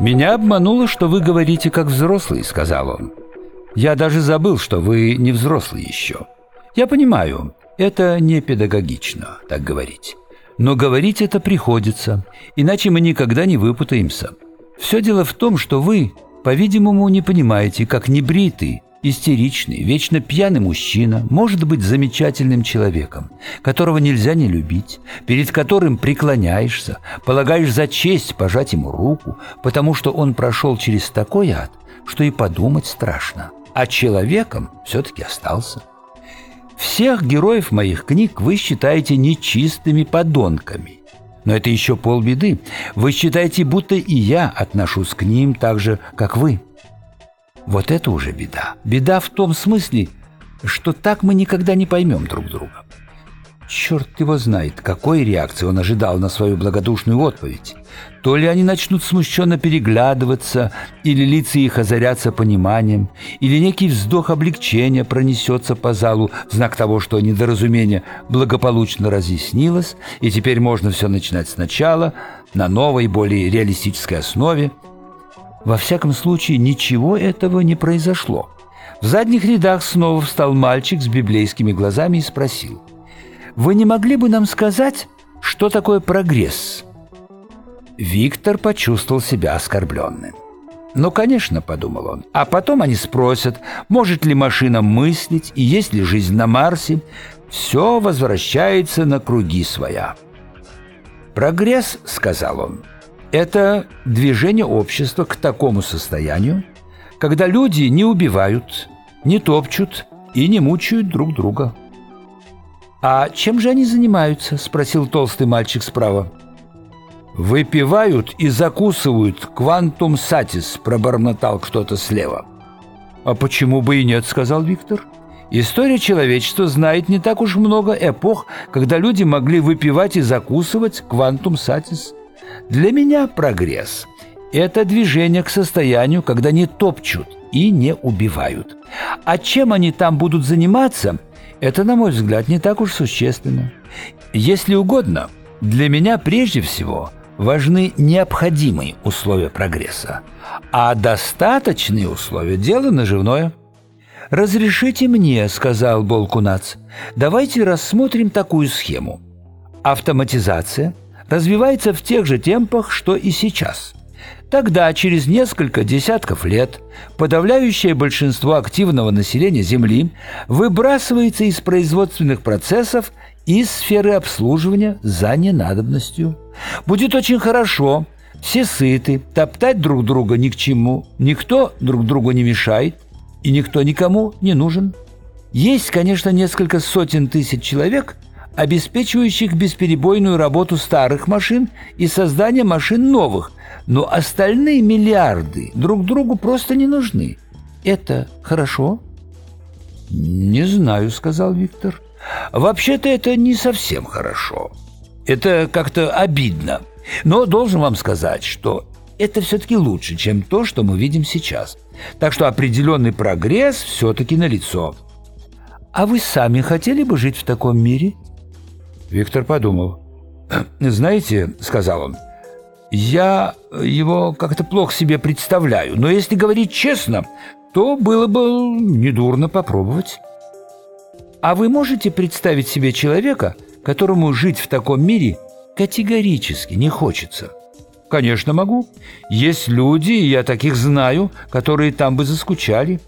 «Меня обмануло, что вы говорите как взрослый», — сказал он. «Я даже забыл, что вы не взрослый еще. Я понимаю, это не педагогично, так говорить. Но говорить это приходится, иначе мы никогда не выпутаемся. Все дело в том, что вы, по-видимому, не понимаете, как небритый, истеричный, вечно пьяный мужчина может быть замечательным человеком, которого нельзя не любить, перед которым преклоняешься, полагаешь за честь пожать ему руку, потому что он прошел через такой ад, что и подумать страшно, а человеком все-таки остался. Всех героев моих книг вы считаете нечистыми подонками. Но это еще полбеды. Вы считаете, будто и я отношусь к ним так же, как вы. Вот это уже беда. Беда в том смысле, что так мы никогда не поймем друг друга. Черт его знает, какой реакции он ожидал на свою благодушную отповедь. То ли они начнут смущенно переглядываться, или лица их озарятся пониманием, или некий вздох облегчения пронесется по залу в знак того, что недоразумение благополучно разъяснилось, и теперь можно все начинать сначала, на новой, более реалистической основе – во всяком случае, ничего этого не произошло. В задних рядах снова встал мальчик с библейскими глазами и спросил. «Вы не могли бы нам сказать, что такое прогресс?» Виктор почувствовал себя оскорбленным. «Ну, конечно», — подумал он. «А потом они спросят, может ли машина мыслить и есть ли жизнь на Марсе. Все возвращается на круги своя». «Прогресс», — сказал он, это движение общества к такому состоянию, когда люди не убивают, не топчут и не мучают друг друга. «А чем же они занимаются?» – спросил толстый мальчик справа. «Выпивают и закусывают квантум сатис», – пробормотал кто-то слева. «А почему бы и нет?» – сказал Виктор. «История человечества знает не так уж много эпох, когда люди могли выпивать и закусывать квантум сатис». Для меня прогресс – это движение к состоянию, когда не топчут и не убивают. А чем они там будут заниматься, это, на мой взгляд, не так уж существенно. Если угодно, для меня прежде всего важны необходимые условия прогресса, а достаточные условия – дело наживное – «Разрешите мне», — сказал Болкунац, — «давайте рассмотрим такую схему. Автоматизация — развивается в тех же темпах, что и сейчас. Тогда, через несколько десятков лет, подавляющее большинство активного населения Земли выбрасывается из производственных процессов из сферы обслуживания за ненадобностью. Будет очень хорошо, все сыты, топтать друг друга ни к чему, никто друг другу не мешает, и никто никому не нужен. Есть, конечно, несколько сотен тысяч человек – обеспечивающих бесперебойную работу старых машин и создание машин новых, но остальные миллиарды друг другу просто не нужны. Это хорошо? «Не знаю», — сказал Виктор. «Вообще-то это не совсем хорошо. Это как-то обидно. Но должен вам сказать, что это все-таки лучше, чем то, что мы видим сейчас. Так что определенный прогресс все-таки налицо. А вы сами хотели бы жить в таком мире?» Виктор подумал. «Знаете, — сказал он, — я его как-то плохо себе представляю, но если говорить честно, то было бы недурно попробовать». «А вы можете представить себе человека, которому жить в таком мире категорически не хочется?» «Конечно могу. Есть люди, я таких знаю, которые там бы заскучали.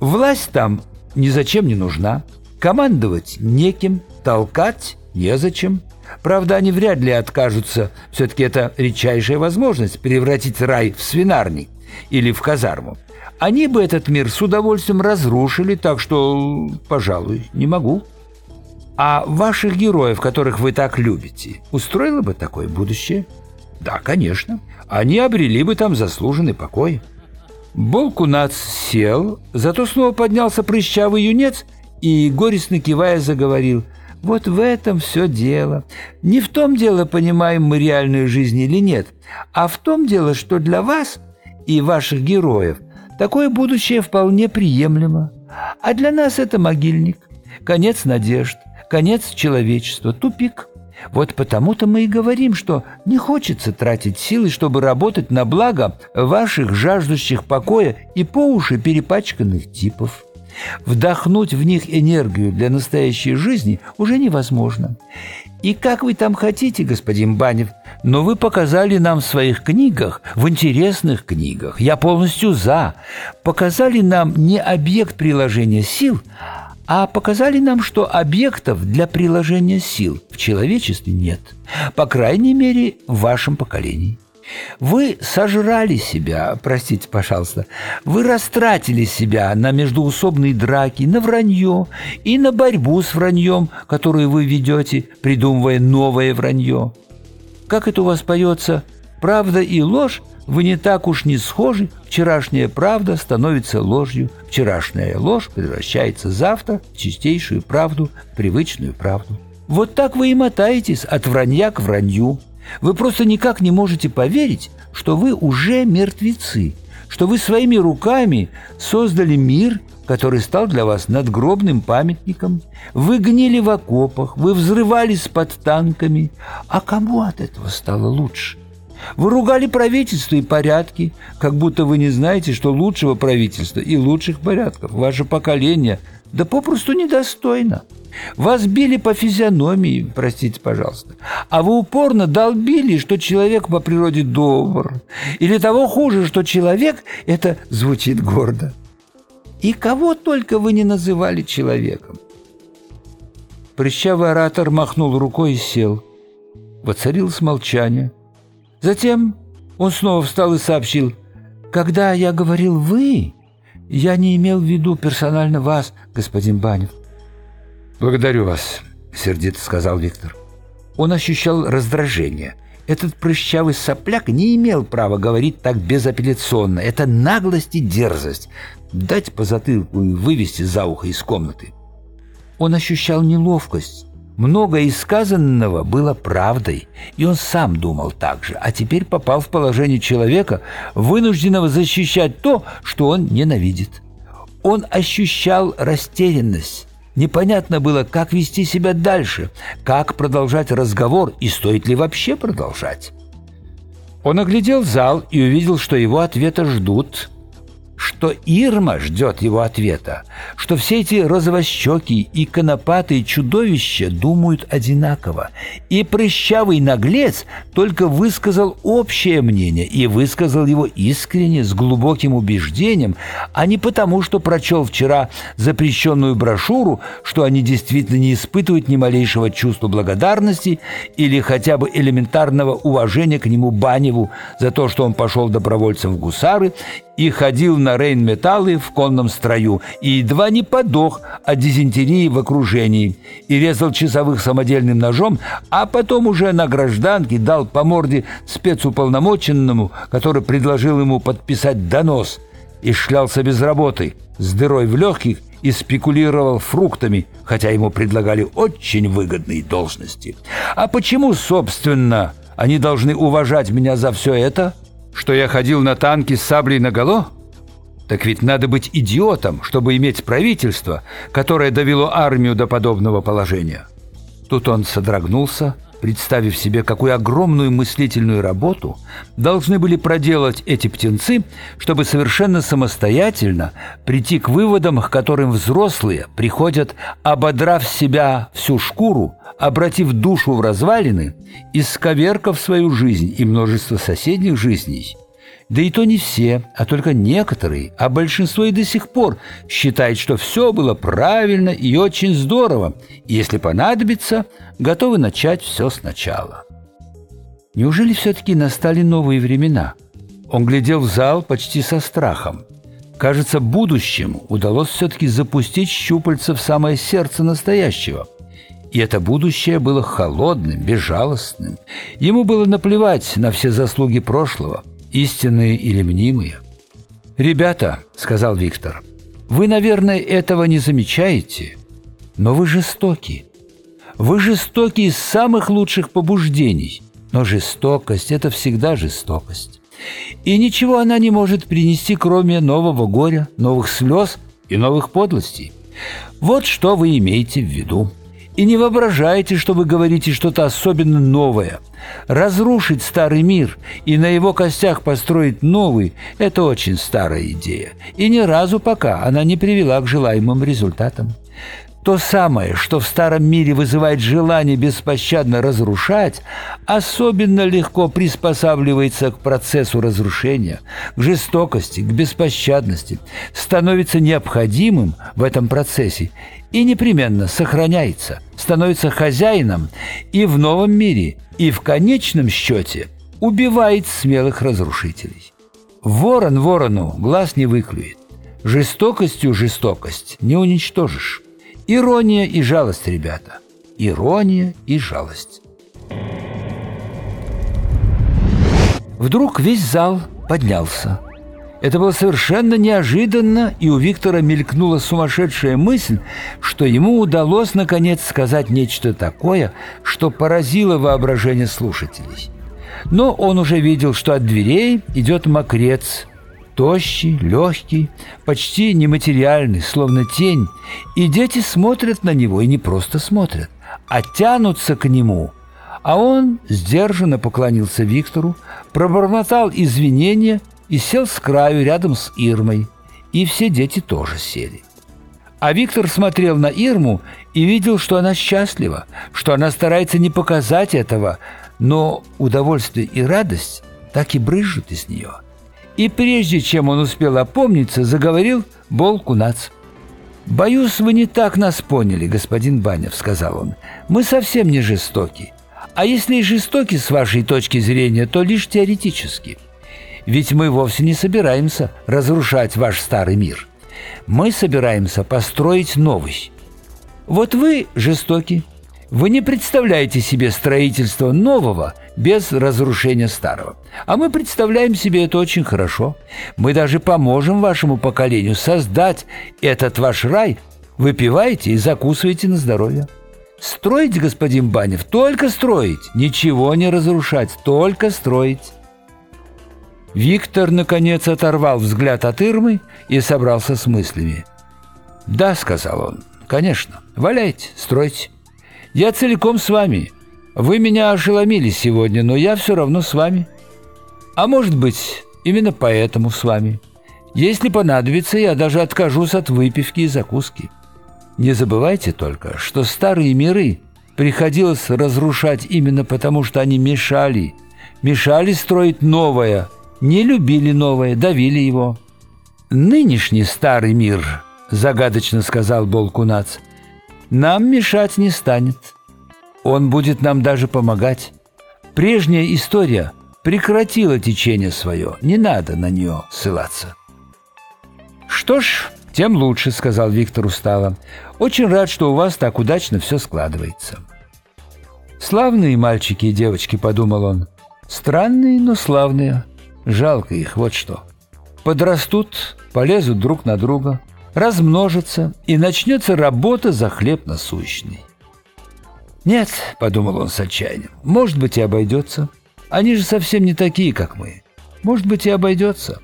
Власть там ни зачем не нужна. Командовать неким, толкать Незачем. Правда, они вряд ли откажутся. Все-таки это редчайшая возможность превратить рай в свинарник или в казарму. Они бы этот мир с удовольствием разрушили, так что, пожалуй, не могу. А ваших героев, которых вы так любите, устроило бы такое будущее? Да, конечно. Они обрели бы там заслуженный покой. Болкунац сел, зато снова поднялся прыщавый юнец и, горестно кивая, заговорил – вот в этом все дело. Не в том дело, понимаем мы реальную жизнь или нет, а в том дело, что для вас и ваших героев такое будущее вполне приемлемо. А для нас это могильник, конец надежд, конец человечества, тупик. Вот потому-то мы и говорим, что не хочется тратить силы, чтобы работать на благо ваших жаждущих покоя и по уши перепачканных типов. Вдохнуть в них энергию для настоящей жизни уже невозможно. И как вы там хотите, господин Банев, но вы показали нам в своих книгах, в интересных книгах, я полностью за, показали нам не объект приложения сил, а показали нам, что объектов для приложения сил в человечестве нет, по крайней мере, в вашем поколении. Вы сожрали себя, простите, пожалуйста, вы растратили себя на междуусобные драки, на вранье и на борьбу с враньем, которую вы ведете, придумывая новое вранье. Как это у вас поется? Правда и ложь вы не так уж не схожи, вчерашняя правда становится ложью, вчерашняя ложь превращается завтра в чистейшую правду, привычную правду. Вот так вы и мотаетесь от вранья к вранью. Вы просто никак не можете поверить, что вы уже мертвецы, что вы своими руками создали мир, который стал для вас надгробным памятником. Вы гнили в окопах, вы взрывались под танками. А кому от этого стало лучше? Вы ругали правительство и порядки, как будто вы не знаете, что лучшего правительства и лучших порядков ваше поколение да попросту недостойно. Вас били по физиономии, простите, пожалуйста, а вы упорно долбили, что человек по природе добр. Или того хуже, что человек – это звучит гордо. И кого только вы не называли человеком. Прыщавый оратор махнул рукой и сел. Воцарилось молчание. Затем он снова встал и сообщил, «Когда я говорил «вы», я не имел в виду персонально вас, господин Банев». «Благодарю вас», — сердито сказал Виктор. Он ощущал раздражение. Этот прыщавый сопляк не имел права говорить так безапелляционно. Это наглость и дерзость. Дать по затылку и вывести за ухо из комнаты. Он ощущал неловкость, Многое из сказанного было правдой, и он сам думал так же, а теперь попал в положение человека, вынужденного защищать то, что он ненавидит. Он ощущал растерянность. Непонятно было, как вести себя дальше, как продолжать разговор и стоит ли вообще продолжать. Он оглядел зал и увидел, что его ответа ждут – что Ирма ждет его ответа, что все эти розовощеки и конопатые чудовища думают одинаково, и прыщавый наглец только высказал общее мнение и высказал его искренне, с глубоким убеждением, а не потому, что прочел вчера запрещенную брошюру, что они действительно не испытывают ни малейшего чувства благодарности или хотя бы элементарного уважения к нему Баневу за то, что он пошел добровольцем в гусары и ходил на рейнметаллы в конном строю, и едва не подох от дизентерии в окружении, и резал часовых самодельным ножом, а потом уже на гражданке дал по морде спецуполномоченному, который предложил ему подписать донос, и шлялся без работы, с дырой в легких и спекулировал фруктами, хотя ему предлагали очень выгодные должности. А почему, собственно, они должны уважать меня за все это?» что я ходил на танке с саблей наголо? Так ведь надо быть идиотом, чтобы иметь правительство, которое довело армию до подобного положения. Тут он содрогнулся, представив себе, какую огромную мыслительную работу должны были проделать эти птенцы, чтобы совершенно самостоятельно прийти к выводам, к которым взрослые приходят, ободрав себя всю шкуру, обратив душу в развалины, исковеркав свою жизнь и множество соседних жизней. Да и то не все, а только некоторые, а большинство и до сих пор считает, что все было правильно и очень здорово, и если понадобится, готовы начать все сначала. Неужели все-таки настали новые времена? Он глядел в зал почти со страхом. Кажется, будущему удалось все-таки запустить щупальца в самое сердце настоящего – и это будущее было холодным, безжалостным. Ему было наплевать на все заслуги прошлого, истинные или мнимые. «Ребята», — сказал Виктор, — «вы, наверное, этого не замечаете, но вы жестоки. Вы жестоки из самых лучших побуждений, но жестокость — это всегда жестокость. И ничего она не может принести, кроме нового горя, новых слез и новых подлостей. Вот что вы имеете в виду. И не воображайте, что вы говорите что-то особенно новое. Разрушить старый мир и на его костях построить новый – это очень старая идея. И ни разу пока она не привела к желаемым результатам. То самое, что в старом мире вызывает желание беспощадно разрушать, особенно легко приспосабливается к процессу разрушения, к жестокости, к беспощадности, становится необходимым в этом процессе и непременно сохраняется, становится хозяином и в новом мире, и в конечном счете убивает смелых разрушителей. Ворон ворону глаз не выклюет, жестокостью жестокость не уничтожишь. Ирония и жалость, ребята. Ирония и жалость. Вдруг весь зал поднялся. Это было совершенно неожиданно, и у Виктора мелькнула сумасшедшая мысль, что ему удалось наконец сказать нечто такое, что поразило воображение слушателей. Но он уже видел, что от дверей идет мокрец – тощий, легкий, почти нематериальный, словно тень, и дети смотрят на него, и не просто смотрят, а тянутся к нему. А он сдержанно поклонился Виктору, пробормотал извинения и сел с краю рядом с Ирмой, и все дети тоже сели. А Виктор смотрел на Ирму и видел, что она счастлива, что она старается не показать этого, но удовольствие и радость так и брызжут из нее – и прежде чем он успел опомниться, заговорил Бол Кунац. «Боюсь, вы не так нас поняли, господин Банев», — сказал он. «Мы совсем не жестоки. А если и жестоки с вашей точки зрения, то лишь теоретически. Ведь мы вовсе не собираемся разрушать ваш старый мир. Мы собираемся построить новый. Вот вы жестоки. Вы не представляете себе строительство нового – без разрушения старого. А мы представляем себе это очень хорошо. Мы даже поможем вашему поколению создать этот ваш рай. Выпивайте и закусывайте на здоровье. Строить, господин Банев, только строить, ничего не разрушать, только строить. Виктор, наконец, оторвал взгляд от Ирмы и собрался с мыслями. «Да», — сказал он, — «конечно, валяйте, стройте. Я целиком с вами. Вы меня ошеломили сегодня, но я все равно с вами. А может быть, именно поэтому с вами. Если понадобится, я даже откажусь от выпивки и закуски. Не забывайте только, что старые миры приходилось разрушать именно потому, что они мешали. Мешали строить новое, не любили новое, давили его. «Нынешний старый мир», — загадочно сказал Болкунац, — «нам мешать не станет». Он будет нам даже помогать. Прежняя история прекратила течение свое, не надо на нее ссылаться. «Что ж, тем лучше», — сказал Виктор устало. «Очень рад, что у вас так удачно все складывается». «Славные мальчики и девочки», — подумал он. «Странные, но славные. Жалко их, вот что. Подрастут, полезут друг на друга, размножатся, и начнется работа за хлеб насущный. «Нет», — подумал он с отчаянием, — «может быть и обойдется. Они же совсем не такие, как мы. Может быть и обойдется».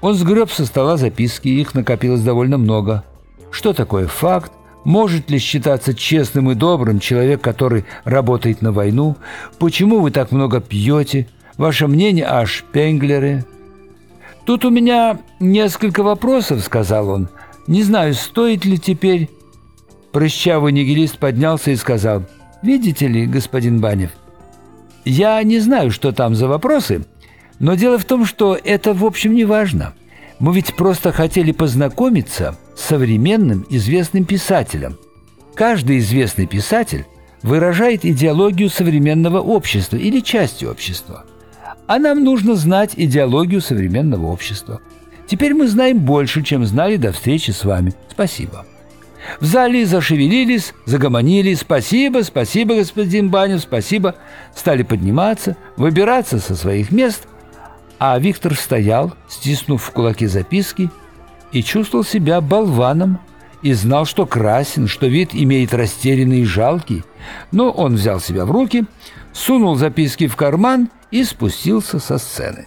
Он сгреб со стола записки, их накопилось довольно много. Что такое факт? Может ли считаться честным и добрым человек, который работает на войну? Почему вы так много пьете? Ваше мнение о Шпенглере? «Тут у меня несколько вопросов», — сказал он. «Не знаю, стоит ли теперь...» Прыщавый нигилист поднялся и сказал — Видите ли, господин Банев, я не знаю, что там за вопросы, но дело в том, что это, в общем, не важно. Мы ведь просто хотели познакомиться с современным известным писателем. Каждый известный писатель выражает идеологию современного общества или части общества. А нам нужно знать идеологию современного общества. Теперь мы знаем больше, чем знали до встречи с вами. Спасибо. В зале зашевелились, загомонили «Спасибо, спасибо, господин Банев, спасибо!» Стали подниматься, выбираться со своих мест, а Виктор стоял, стиснув в кулаки записки, и чувствовал себя болваном, и знал, что красен, что вид имеет растерянный и жалкий. Но он взял себя в руки, сунул записки в карман и спустился со сцены.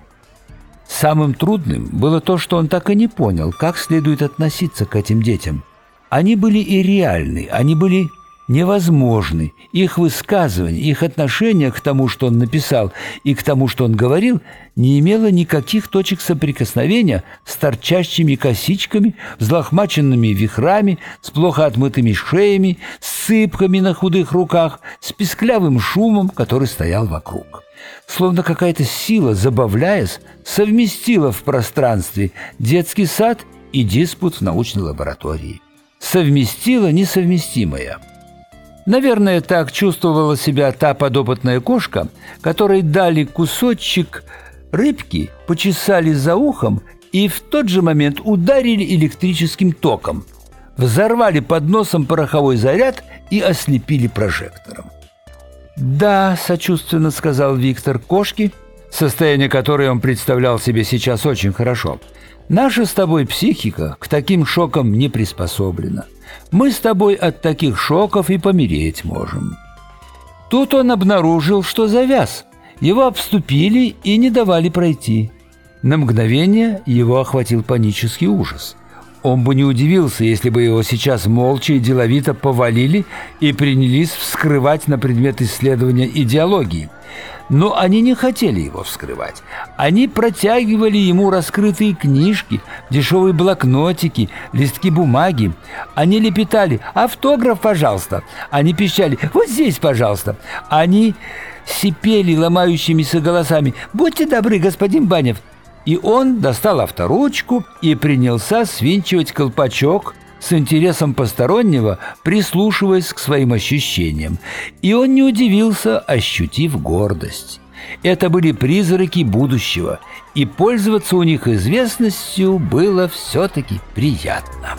Самым трудным было то, что он так и не понял, как следует относиться к этим детям – они были и реальны, они были невозможны. Их высказывания, их отношение к тому, что он написал, и к тому, что он говорил, не имело никаких точек соприкосновения с торчащими косичками, взлохмаченными вихрами, с плохо отмытыми шеями, с сыпками на худых руках, с песклявым шумом, который стоял вокруг. Словно какая-то сила, забавляясь, совместила в пространстве детский сад и диспут в научной лаборатории. Совместила несовместимое – Наверное, так чувствовала себя та подопытная кошка, которой дали кусочек рыбки, почесали за ухом и в тот же момент ударили электрическим током, взорвали под носом пороховой заряд и ослепили прожектором. «Да», — сочувственно сказал Виктор, — «кошки, состояние которой он представлял себе сейчас очень хорошо. Наша с тобой психика к таким шокам не приспособлена». Мы с тобой от таких шоков и помереть можем». Тут он обнаружил, что завяз. Его обступили и не давали пройти. На мгновение его охватил панический ужас. Он бы не удивился, если бы его сейчас молча и деловито повалили и принялись вскрывать на предмет исследования идеологии – но они не хотели его вскрывать. Они протягивали ему раскрытые книжки, дешевые блокнотики, листки бумаги. Они лепетали «Автограф, пожалуйста!» Они пищали «Вот здесь, пожалуйста!» Они сипели ломающимися голосами «Будьте добры, господин Банев!» И он достал авторучку и принялся свинчивать колпачок с интересом постороннего, прислушиваясь к своим ощущениям. И он не удивился, ощутив гордость. Это были призраки будущего, и пользоваться у них известностью было все-таки приятно.